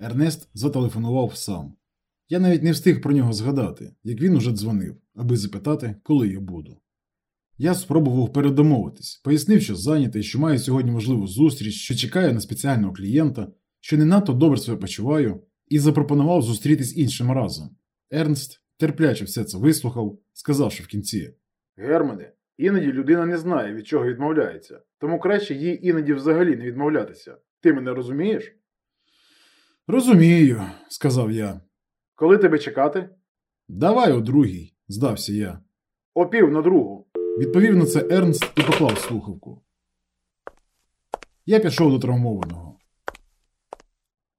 Ернест зателефонував сам. Я навіть не встиг про нього згадати, як він уже дзвонив, аби запитати, коли я буду. Я спробував передомовитись, пояснив, що зайнятий, що маю сьогодні можливу зустріч, що чекаю на спеціального клієнта, що не надто добре себе почуваю, і запропонував зустрітись іншим разом. Ернст терпляче все це вислухав, сказавши в кінці: Германе, іноді людина не знає, від чого відмовляється, тому краще їй іноді взагалі не відмовлятися. Ти мене розумієш? Розумію, сказав я. Коли тебе чекати? Давай о другій, здався я. О пів на другу. Відповів на це Ернст і поклав слухавку. Я пішов до травмованого.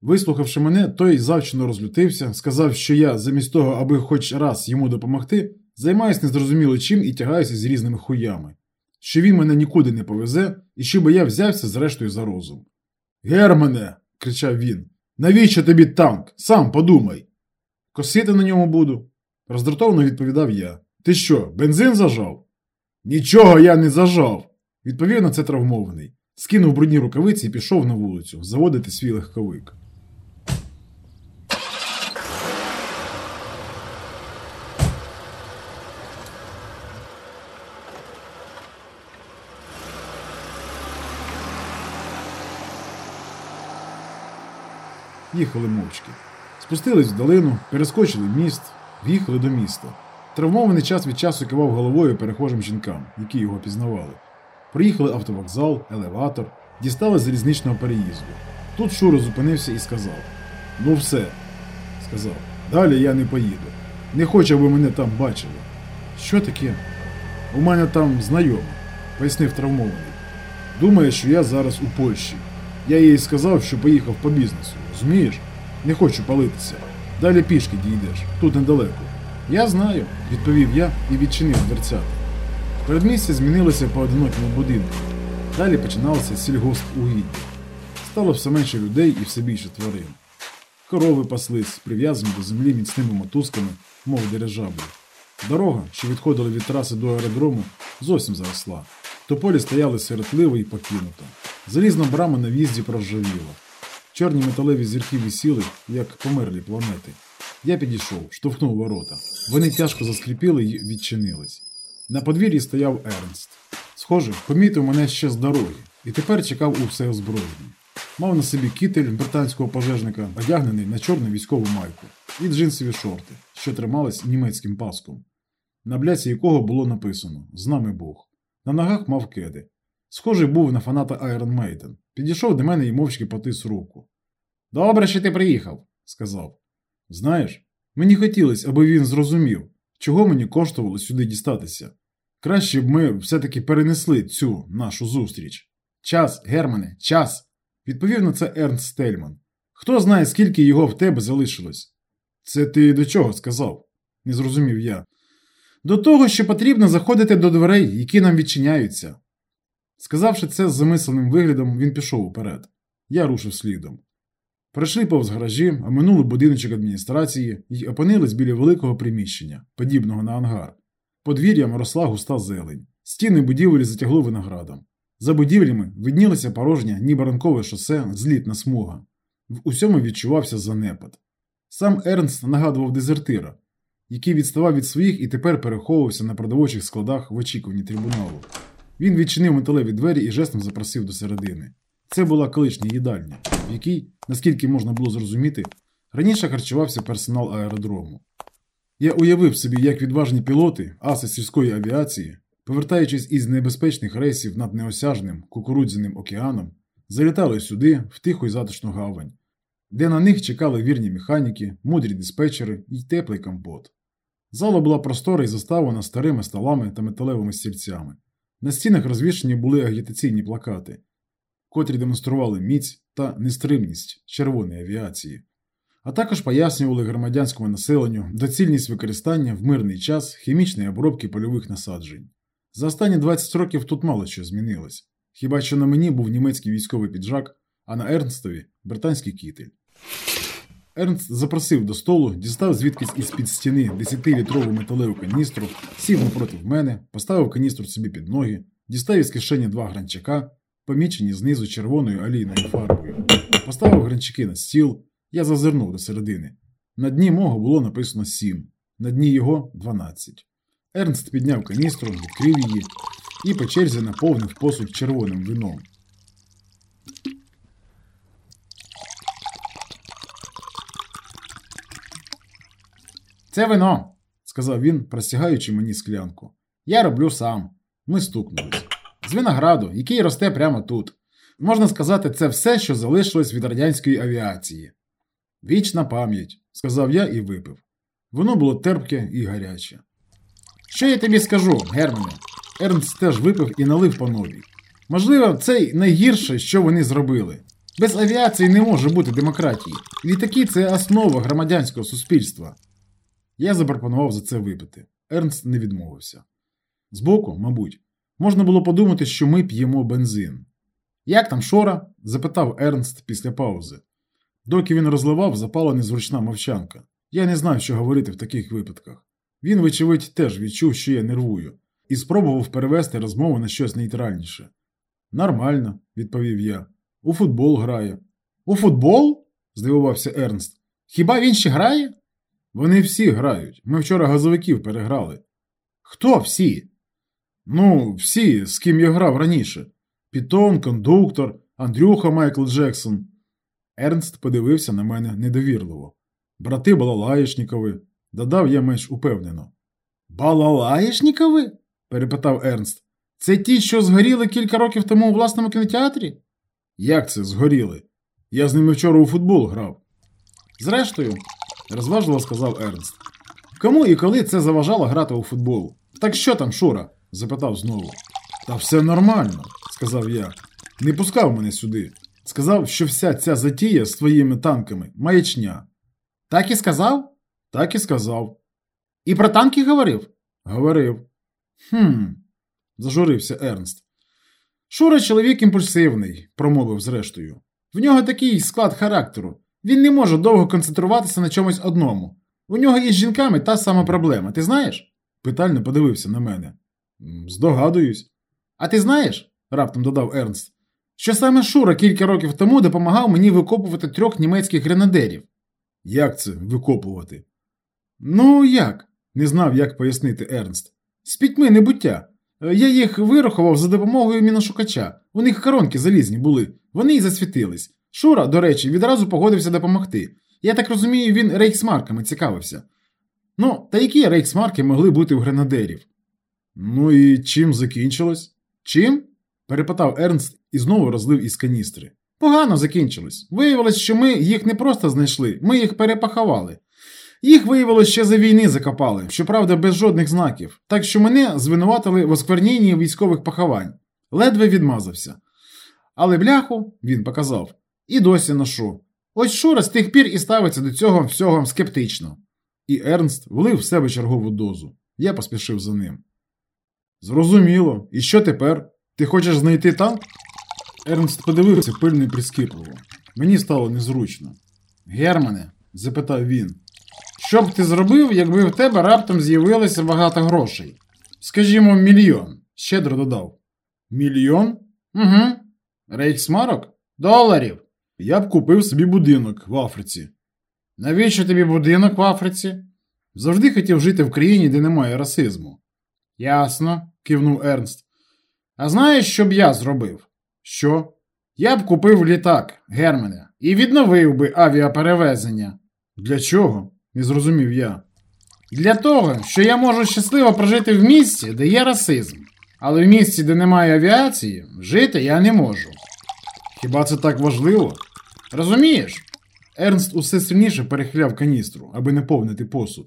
Вислухавши мене, той завчено розлютився, сказав, що я, замість того, аби хоч раз йому допомогти, займаюсь незрозуміло чим і тягаюся з різними хуями, що він мене нікуди не повезе і щоби я взявся зрештою за розум. Германе, кричав він, навіщо тобі танк? Сам подумай. Косити на ньому буду, роздратовано відповідав я. Ти що, бензин зажав? Нічого я не зажав, відповів на це травмований. Скинув брудні рукавиці і пішов на вулицю заводити свій легковик. Їхали мовчки. Спустились в долину, перескочили міст, в'їхали до міста. Травмований час від часу кивав головою перехожим жінкам, які його пізнавали. Проїхали автовокзал, елеватор, дістали залізничного переїзду. Тут Шура зупинився і сказав: Ну, все, сказав, далі я не поїду. Не хочу, аби мене там бачили. Що таке? У мене там знайома, пояснив травмований. Думає, що я зараз у Польщі. Я їй сказав, що поїхав по бізнесу. Розумієш? Не хочу палитися. Далі пішки дійдеш, тут недалеко. Я знаю, відповів я і відчинив дверцята. Передмістя змінилося поодинокими будинками. Далі починалося сільгоспугіддя. Стало все менше людей і все більше тварин. Корови паслись, прив'язані до землі міцними мотузками, мов дирижаблі. Дорога, що відходила від траси до аеродрому, зовсім заросла. Тополі стояли сиротливо і покинуто. Залізна брама на в'їзді проржавіла. Чорні металеві зірки висіли, як померлі планети. Я підійшов, штовхнув ворота. Вони тяжко заскріпіли і відчинились. На подвір'ї стояв Ернст. Схоже, помітив мене ще з дороги, і тепер чекав у всеозброєнні. Мав на собі китель британського пожежника, одягнений на чорну військову майку, і джинсові шорти, що тримались німецьким паском, на бляці якого було написано З нами Бог. На ногах мав кеди. Схожий був на фаната Iron Maiden. Підійшов до мене і мовчки потис руку. Добре, що ти приїхав, сказав. Знаєш, мені хотілося, аби він зрозумів, чого мені коштувало сюди дістатися. Краще б ми все-таки перенесли цю нашу зустріч. Час, Германе, час. Відповів на це Ернст Стельман. Хто знає, скільки його в тебе залишилось? Це ти до чого сказав? не зрозумів я. До того, що потрібно заходити до дверей, які нам відчиняються. Сказавши це з замисленим виглядом, він пішов уперед. Я рушив слідом. Пройшли повз гаражі, а минули будиночок адміністрації і опинились біля великого приміщення, подібного на ангар. Подвір'ям росла густа зелень. Стіни будівлі затягло виноградом. За будівлями виднілося порожнє, ніби ранкове шосе, злітна смуга. В усьому відчувався занепад. Сам Ернст нагадував дезертира, який відставав від своїх і тепер переховувався на продовольчих складах в очікуванні трибуналу. Він відчинив металеві двері і жестом запросив до середини. Це була колишня їдальня, в якій, наскільки можна було зрозуміти, раніше харчувався персонал аеродрому. Я уявив собі, як відважні пілоти, аси сільської авіації, повертаючись із небезпечних рейсів над неосяжним кукурудзяним океаном, залітали сюди, в тиху й затишну гавань, де на них чекали вірні механіки, мудрі диспетчери і теплий компот. Зала була простора і заставлена старими столами та металевими стільцями. На стінах розвішені були агітаційні плакати, котрі демонстрували міць та нестримність червоної авіації, а також пояснювали громадянському населенню доцільність використання в мирний час хімічної обробки польових насаджень. За останні 20 років тут мало що змінилось, хіба що на мені був німецький військовий піджак, а на Ернстові британський кітель. Ернст запросив до столу, дістав звідкись із під стіни 10-літрову металеву каністру, сів напроти мене, поставив каністру собі під ноги, дістав із кишені два гранчака, помічені знизу червоною олійною фарбою, поставив гранчаки на стіл, Я зазирнув до середини. На дні мого було написано сім, на дні його дванадцять. Ернст підняв каністру, відкрив її і по черзі наповнив посуд червоним вином. Це вино, сказав він, простягаючи мені склянку. Я роблю сам. Ми стукнулись. З винограду, який росте прямо тут. Можна сказати, це все, що залишилось від радянської авіації. Вічна пам'ять, сказав я і випив. Воно було терпке і гаряче. Що я тобі скажу, Германе? Ернст теж випив і налив по новій. Можливо, це найгірше, що вони зробили. Без авіації не може бути демократії. Літаки це основа громадянського суспільства. Я запропонував за це випити. Ернст не відмовився. Збоку, мабуть, можна було подумати, що ми п'ємо бензин. Як там Шора? запитав Ернст після паузи. Доки він розливав, запала незручна мовчанка. Я не знав, що говорити в таких випадках. Він, вочевидь, теж відчув, що я нервую, і спробував перевести розмову на щось нейтральніше. Нормально, відповів я. У футбол грає. У футбол? здивувався Ернст. Хіба він ще грає? Вони всі грають. Ми вчора газовиків переграли. Хто всі? Ну, всі, з ким я грав раніше. Пітон, кондуктор, Андрюха Майкл Джексон. Ернст подивився на мене недовірливо. Брати Балалаєшнікови, додав я менш упевнено. Балалаєшнікови? перепитав Ернст. Це ті, що згоріли кілька років тому у власному кінотеатрі? Як це згоріли? Я з ними вчора у футбол грав. Зрештою, розважливо сказав Ернст. Кому і коли це заважало грати у футбол? Так що там, Шура? запитав знову. Та все нормально, сказав я. Не пускав мене сюди. Сказав, що вся ця затія з твоїми танками маячня. Так і сказав? Так і сказав. І про танки говорив? Говорив. Хм, зажурився Ернст. Шура чоловік імпульсивний, промовив зрештою. В нього такий склад характеру. Він не може довго концентруватися на чомусь одному. У нього із жінками та сама проблема, ти знаєш? Питально подивився на мене. Здогадуюсь. А ти знаєш, раптом додав Ернст, що саме Шура кілька років тому допомагав мені викопувати трьох німецьких гренадерів. Як це викопувати? Ну, як? не знав, як пояснити Ернст. З пітьми небуття. Я їх вирахував за допомогою міношукача. У них коронки залізні були, вони й засвітились. Шура, до речі, відразу погодився допомогти. Я так розумію, він рейхсмарками цікавився. Ну, та які рейхсмарки могли бути у гренадерів? Ну і чим закінчилось? Чим? перепитав Ернст і знову розлив із каністри. Погано закінчилось. Виявилось, що ми їх не просто знайшли, ми їх перепахавали. Їх виявилось ще за війни закопали, щоправда, без жодних знаків, так що мене звинуватили в оскверненні військових поховань. Ледве відмазався. Але бляху він показав і досі ношу. Ось Шура з тих пір і ставиться до цього всього скептично. І Ернст влив в себе чергову дозу. Я поспішив за ним. Зрозуміло, і що тепер? Ти хочеш знайти танк? Ернст подивився пильно і прискіпливо. Мені стало незручно. Германе, запитав він, що б ти зробив, якби в тебе раптом з'явилося багато грошей? Скажімо, мільйон, щедро додав. Мільйон? Угу. Рейхсмарок? Доларів. Я б купив собі будинок в Африці. Навіщо тобі будинок в Африці? Завжди хотів жити в країні, де немає расизму. Ясно, кивнув Ернст. А знаєш, що б я зробив? Що? Я б купив літак, Германе, і відновив би авіаперевезення. Для чого? не зрозумів я. Для того, що я можу щасливо прожити в місці, де є расизм, але в місці, де немає авіації, жити я не можу. Хіба це так важливо? Розумієш? Ернст усе сильніше перехиляв каністру, аби не повнити посуд.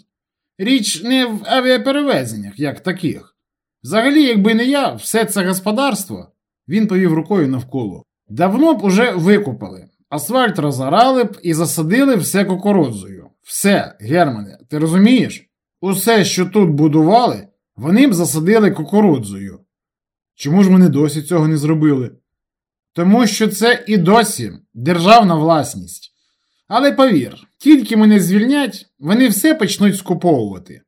Річ не в авіаперевезеннях, як таких. Взагалі, якби не я, все це господарство, він повів рукою навколо. Давно б уже викупали. Асфальт розорали б і засадили все кукурудзою. Все, Германе, ти розумієш? Усе, що тут будували, вони б засадили кукурудзою. Чому ж вони досі цього не зробили? Тому що це і досі державна власність. Але повір, тільки мене звільнять, вони все почнуть скуповувати.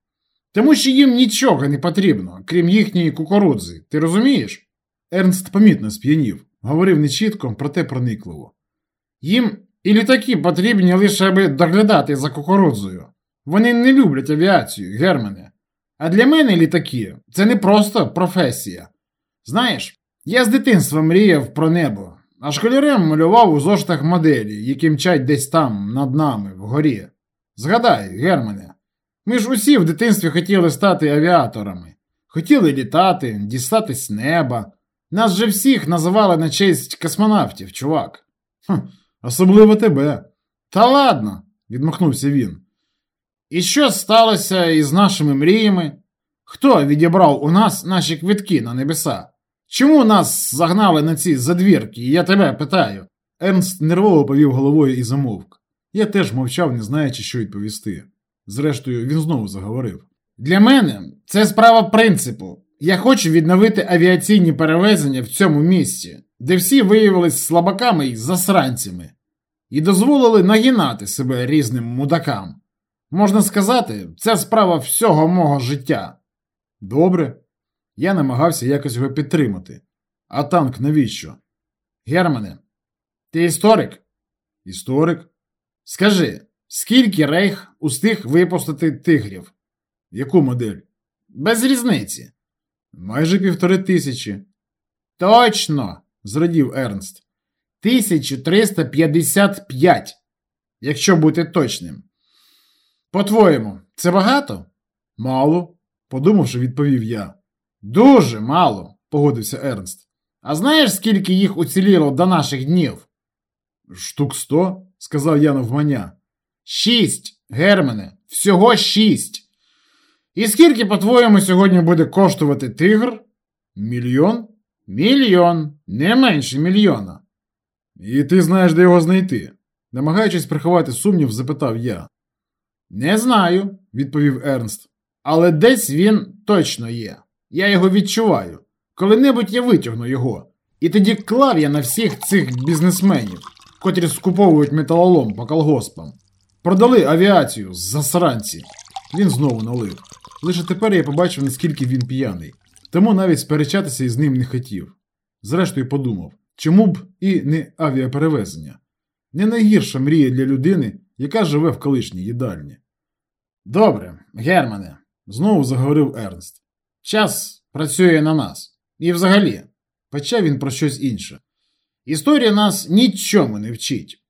Тому що їм нічого не потрібно, крім їхньої кукурудзи. Ти розумієш? Ернст помітно сп'янів, говорив нечітко, проте проникливо. Їм І літаки потрібні лише аби доглядати за кукурудзою. Вони не люблять авіацію, Германе. А для мене літаки це не просто професія. Знаєш, я з дитинства мріяв про небо, а школярем малював у зоштах моделі, які мчать десь там, над нами, вгорі. Згадай, Германе, ми ж усі в дитинстві хотіли стати авіаторами, хотіли літати, дістатись неба. Нас же всіх називали на честь космонавтів, чувак. Хм, Особливо тебе. Та ладно, відмахнувся він. І що сталося із нашими мріями? Хто відібрав у нас наші квитки на небеса? Чому нас загнали на ці задвірки, я тебе питаю? Ернст нервово повів головою і замовк. Я теж мовчав, не знаючи, що відповісти. Зрештою, він знову заговорив. Для мене це справа принципу. Я хочу відновити авіаційні перевезення в цьому місці, де всі виявились слабаками і засранцями, і дозволили нагинати себе різним мудакам. Можна сказати, це справа всього мого життя. Добре. Я намагався якось його підтримати. А танк навіщо? Германе, ти історик? Історик? Скажи, скільки рейх устиг випустити тигрів? Яку модель? Без різниці. Майже півтори тисячі. Точно, зрадів Ернст. 1355, якщо бути точним. По-твоєму, це багато? Мало, подумавши, відповів я. Дуже мало, погодився Ернст. А знаєш, скільки їх уціліло до наших днів? Штук сто, сказав я навмання. Шість, Германе, всього шість. І скільки, по-твоєму, сьогодні буде коштувати тигр? Мільйон? Мільйон, не менше мільйона. І ти знаєш, де його знайти? Намагаючись приховати сумнів, запитав я. Не знаю, відповів Ернст. Але десь він точно є. Я його відчуваю. Коли-небудь я витягну його. І тоді клав я на всіх цих бізнесменів, котрі скуповують металолом по колгоспам. Продали авіацію засранці. Він знову налив. Лише тепер я побачив, наскільки він п'яний, тому навіть сперечатися із ним не хотів. Зрештою, подумав, чому б і не авіаперевезення? Не найгірша мрія для людини, яка живе в колишній їдальні. Добре, Германе, знову заговорив Ернст. Час працює на нас. І взагалі, почав він про щось інше. Історія нас нічому не вчить.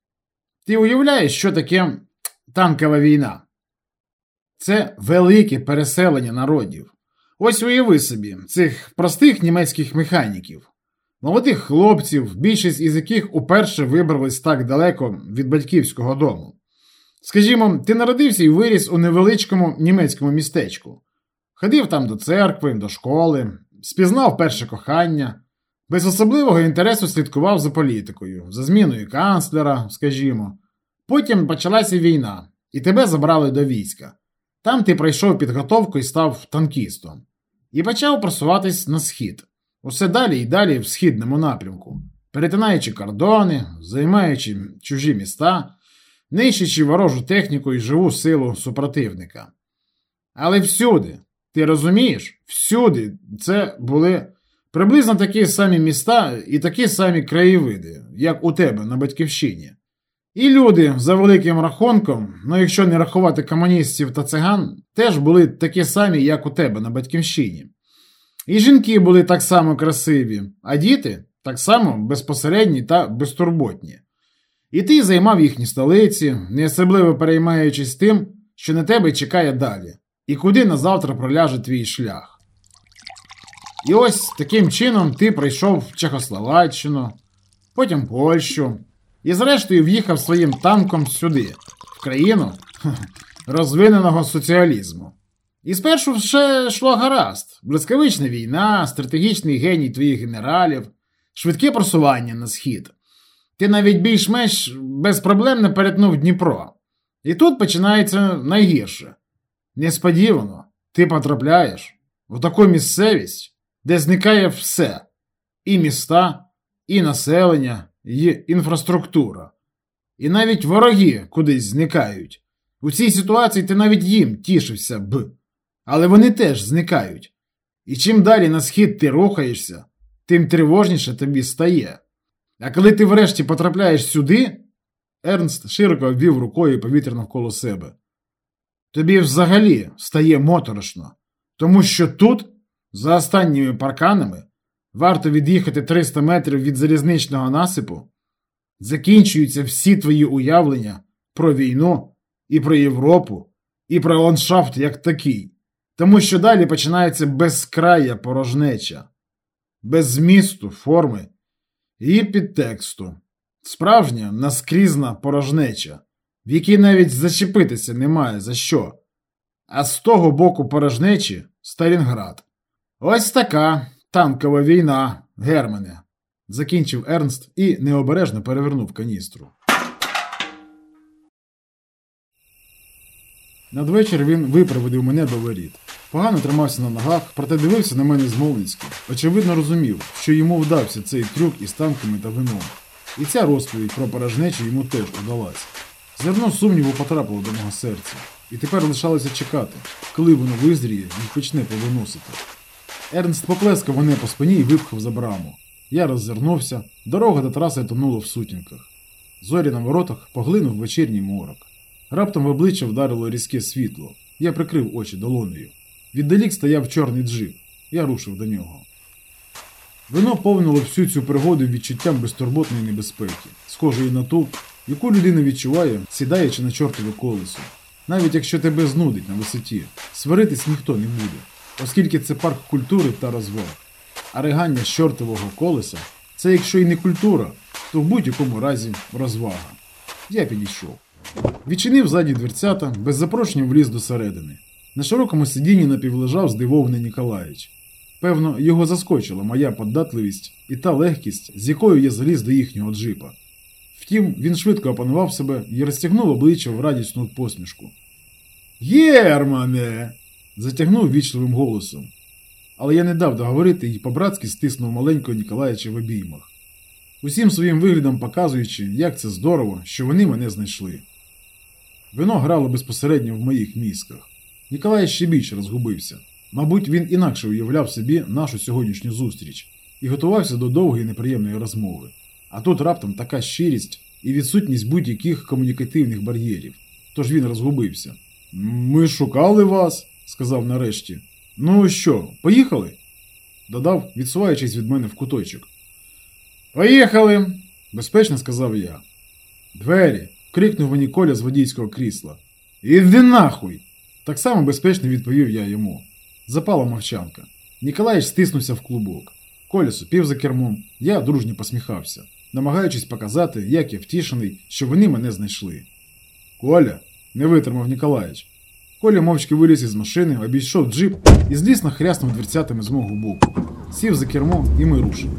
Ти уявляєш, що таке танкова війна? Це велике переселення народів. Ось уяви собі, цих простих німецьких механіків, молодих хлопців, більшість із яких уперше вибрались так далеко від батьківського дому. Скажімо, ти народився і виріс у невеличкому німецькому містечку, ходив там до церкви, до школи, спізнав перше кохання, без особливого інтересу слідкував за політикою, за зміною канцлера, скажімо. Потім почалася війна, і тебе забрали до війська. Там ти пройшов підготовку і став танкістом. І почав просуватись на схід. Усе далі і далі в східному напрямку, перетинаючи кордони, займаючи чужі міста, нищачи ворожу техніку і живу силу супротивника. Але всюди, ти розумієш, всюди це були приблизно такі самі міста і такі самі краєвиди, як у тебе на батьківщині. І люди, за великим рахунком, ну якщо не рахувати комуністів та циган, теж були такі самі, як у тебе на батьківщині. І жінки були так само красиві, а діти так само безпосередні та безтурботні. І ти займав їхні столиці, не особливо переймаючись тим, що на тебе чекає далі, і куди на завтра проляже твій шлях. І ось таким чином ти прийшов в Чехословаччину, потім Польщу, і зрештою в'їхав своїм танком сюди, в країну розвиненого соціалізму. І спершу все йшло гаразд: блискавична війна, стратегічний геній твоїх генералів, швидке просування на схід. Ти навіть більш-менш безпроблемно перетнув Дніпро. І тут починається найгірше. Несподівано ти потрапляєш в таку місцевість, де зникає все: і міста, і населення, і інфраструктура. І навіть вороги кудись зникають. У цій ситуації ти навіть їм тішився б. Але вони теж зникають. І чим далі на схід ти рухаєшся, тим тривожніше тобі стає. А коли ти врешті потрапляєш сюди, Ернст широко обвів рукою повітря навколо себе. Тобі взагалі стає моторошно, тому що тут, за останніми парканами, варто від'їхати 300 метрів від залізничного насипу, закінчуються всі твої уявлення про війну і про Європу, і про ландшафт як такий, тому що далі починається безкрая порожнеча, без змісту, форми і підтексту, справжня наскрізна порожнеча, в якій навіть зачепитися немає за що. А з того боку порожнечі Сталінград. Ось така танкова війна, Германе, закінчив Ернст і необережно перевернув каністру. Надвечір він випроводив мене до воріт. Погано тримався на ногах, проте дивився на мене змовницьки. Очевидно розумів, що йому вдався цей трюк із танками та вином. І ця розповідь про порожнечу йому теж удалась. Зерно сумніву потрапило до мого серця, і тепер лишалося чекати, коли воно визріє і почне повиносити. Ернст поплескав мене по спині і випхав за браму. Я роззирнувся, дорога до траси тонула в сутінках. Зорі на воротах поглинув вечірній морок. Раптом в обличчя вдарило різке світло. Я прикрив очі долонею. Віддалік стояв чорний джип. Я рушив до нього. Вино повнило всю цю пригоду відчуттям безтурботної небезпеки, схожої на ту, яку людина відчуває, сідаючи на чортове колесо. Навіть якщо тебе знудить на висоті, сваритись ніхто не буде, оскільки це парк культури та розваг. А ригання з чортового колеса це якщо і не культура, то в будь-якому разі розвага. Я підійшов. Відчинив ззаді дверцята, без запрошення вліз до середини. На широкому сидінні напівлежав здивований Ніколаїч. Певно, його заскочила моя податливість і та легкість, з якою я заліз до їхнього джипа. Втім, він швидко опанував себе і розтягнув обличчя в радісну посмішку. Єрмане. затягнув вічливим голосом. Але я не дав договорити і по-братськи стиснув маленького Ніколаєча в обіймах, усім своїм виглядом показуючи, як це здорово, що вони мене знайшли. Вино грало безпосередньо в моїх мізках. Ніколай ще більше розгубився. Мабуть, він інакше уявляв собі нашу сьогоднішню зустріч і готувався до довгої неприємної розмови. А тут раптом така щирість і відсутність будь-яких комунікативних бар'єрів. Тож він розгубився. Ми шукали вас, сказав нарешті. Ну що, поїхали? додав, відсуваючись від мене в куточок. Поїхали, безпечно сказав я. Двері. крикнув мені Коля з водійського крісла. Іди нахуй! Так само безпечно відповів я йому. Запала мовчанка. Ніколаєч стиснувся в клубок. Коля супів за кермом, я дружньо посміхався, намагаючись показати, як я втішений, що вони мене знайшли. Коля, не витримав Ніколаєч. Коля мовчки виліз із машини, обійшов джип і злісно хряснув дверцятами з мого боку. Сів за кермо, і ми рушили.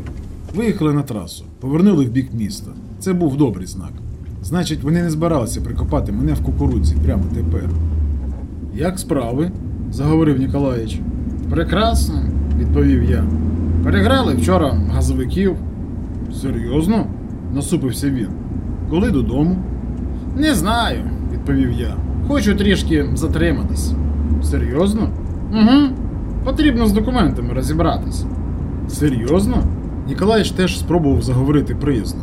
Виїхали на трасу, повернули в бік міста. Це був добрий знак. Значить, вони не збиралися прикопати мене в кукурудзі прямо тепер. Як справи? заговорив Ніколаїч. Прекрасно, відповів я. Переграли вчора газовиків. Серйозно? насупився він. Коли додому? Не знаю, відповів я. Хочу трішки затриматись. Серйозно? Угу. Потрібно з документами розібратись. Серйозно? Ніколаїч теж спробував заговорити приязно.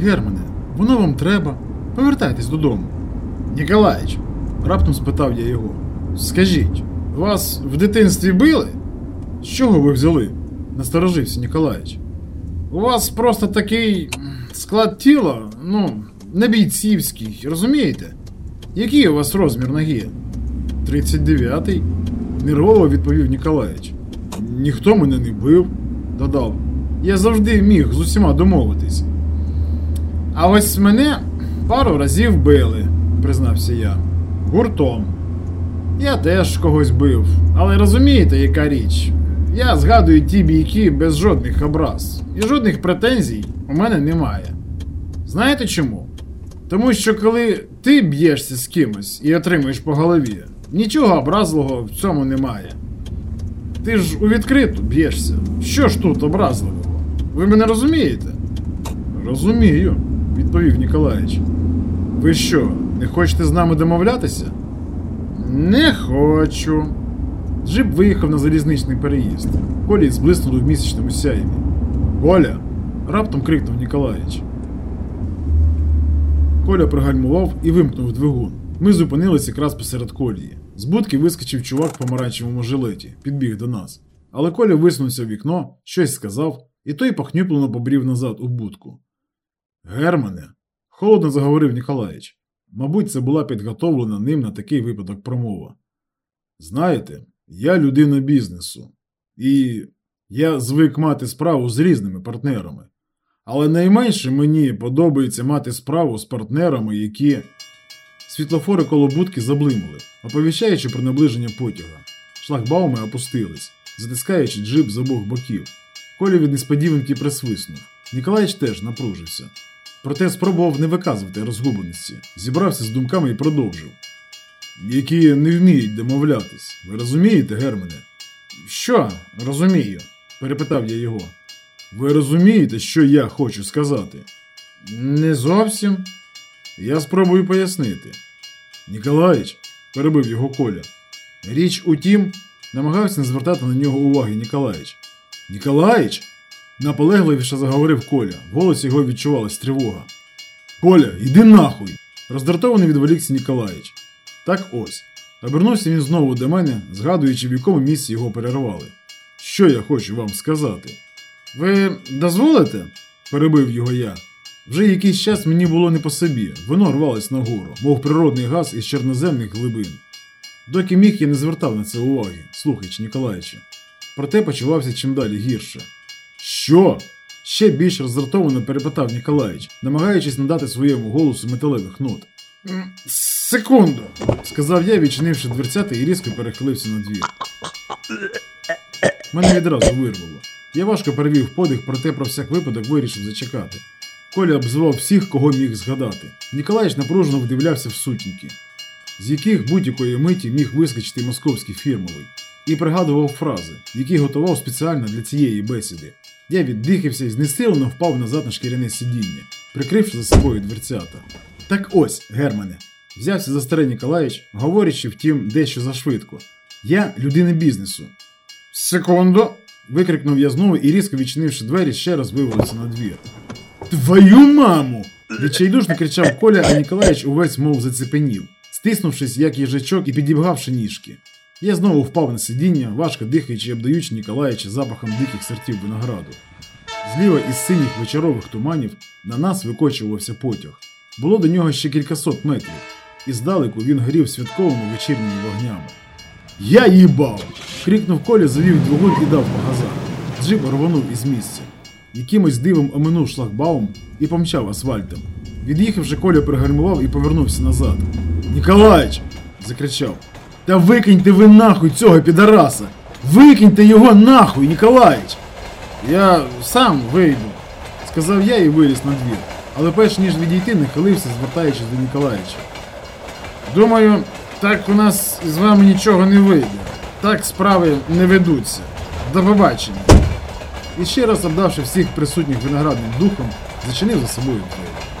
Германе, воно вам треба. Повертайтесь додому. Ніколаїч, раптом спитав я його. Скажіть, вас в дитинстві били? З чого ви взяли? насторожився Ніколаїч. У вас просто такий склад тіла, ну, не бійцівський, розумієте? Який у вас розмір ноги? 39-й, нервово відповів Ніколаїч. Ніхто мене не бив, додав. Я завжди міг з усіма домовитись. А ось мене пару разів били, признався я. Гуртом. Я теж когось бив, але розумієте, яка річ? Я згадую ті бійки без жодних образ, і жодних претензій у мене немає. Знаєте чому? Тому що коли ти б'єшся з кимось і отримуєш по голові, нічого образливого в цьому немає. Ти ж у відкриту б'єшся. Що ж тут образливого? Ви мене розумієте? Розумію, відповів Ніколаїч. Ви що, не хочете з нами домовлятися? Не хочу. Джип виїхав на залізничний переїзд. Колі зблиснули в місячному сяйві. Коля! раптом крикнув Ніколаїч. Коля пригальмував і вимкнув двигун. Ми зупинились якраз посеред колії. З будки вискочив чувак в помаранчевому жилеті, підбіг до нас. Але Коля висунувся в вікно, щось сказав, і той похнюплено побрів назад у будку. Германе, холодно заговорив Ніколаїч. Мабуть, це була підготовлена ним на такий випадок промова. Знаєте, я людина бізнесу, і я звик мати справу з різними партнерами. Але найменше мені подобається мати справу з партнерами, які. Світлофори коло будки заблимали, оповіщаючи про наближення потяга. Шлагбауми опустились, затискаючи джип з обох боків. Коля від несподіванки присвиснув. Ніколаїч теж напружився. Проте спробував не виказувати розгубленості, зібрався з думками і продовжив. Які не вміють домовлятись. Ви розумієте, Германе? Що, розумію? перепитав я його. Ви розумієте, що я хочу сказати? Не зовсім. Я спробую пояснити. Ніколаїч, перебив його Коля. Річ у тім, намагався не звертати на нього уваги Ніколаїч. Ніколаїч? наполегливіше заговорив Коля. В голосі його відчувалась тривога. Коля, йди нахуй! роздратований відволікся Ніколаїч. Так ось. Обернувся він знову до мене, згадуючи, в якому місці його перервали. Що я хочу вам сказати? Ви дозволите? перебив його я. Вже якийсь час мені було не по собі, воно рвалось нагору, мов природний газ із чорноземних глибин. Доки міг я не звертав на це уваги, слухач Ніколаєча. Проте почувався чим далі гірше. Що? ще більш роздратовано перепитав Ніколаїч, намагаючись надати своєму голосу металевих нот. «М, Секунду, сказав я, відчинивши дверцята і різко перехилився на двір. Мене відразу вирвало. Я важко перевів подих, проте про всяк випадок вирішив зачекати. Коля обзвав всіх, кого міг згадати. Ніколаїч напружено вдивлявся в сутінки, з яких будь-якої миті міг вискочити московський фірмовий, і пригадував фрази, які готував спеціально для цієї бесіди. Я віддихався і знесилено впав назад на шкіряне сидіння, прикривши за собою дверцята. Так ось, Германе, взявся за старий Ніколаїч, говорячи, втім, дещо зашвидко. Я людина бізнесу. Секунду. викрикнув я знову і різко відчинивши двері, ще раз вивалився на двір. Твою маму! Відчайдушно кричав Коля, а Ніколаїч увесь мов зацепенів, стиснувшись, як їжачок і підібгавши ніжки. Я знову впав на сидіння, важко дихаючи і обдаючи Ніколаїча запахом диких сортів винограду. Зліва із синіх вечорових туманів на нас викочувався потяг. Було до нього ще кількасот метрів, і здалеку він горів святковими вечірніми вогнями. Я їбав! крикнув Коля, завів двигун і дав по газах. Джип рвонув із місця. Якимось дивом оминув шлагбаум і помчав асфальтом. Від'їхавши, Коля пригальмував і повернувся назад. Ніколаїч! закричав. Та викиньте ви нахуй цього підараса! Викиньте його нахуй, Ніколаїч! Я сам вийду, сказав я і виліз на двір. Але перш ніж відійти, нахилився, звертаючись до Ніколаїча. Думаю, так у нас з вами нічого не вийде. Так справи не ведуться. До побачення. І ще раз обдавши всіх присутніх виноградним духом, зачинив за собою двері.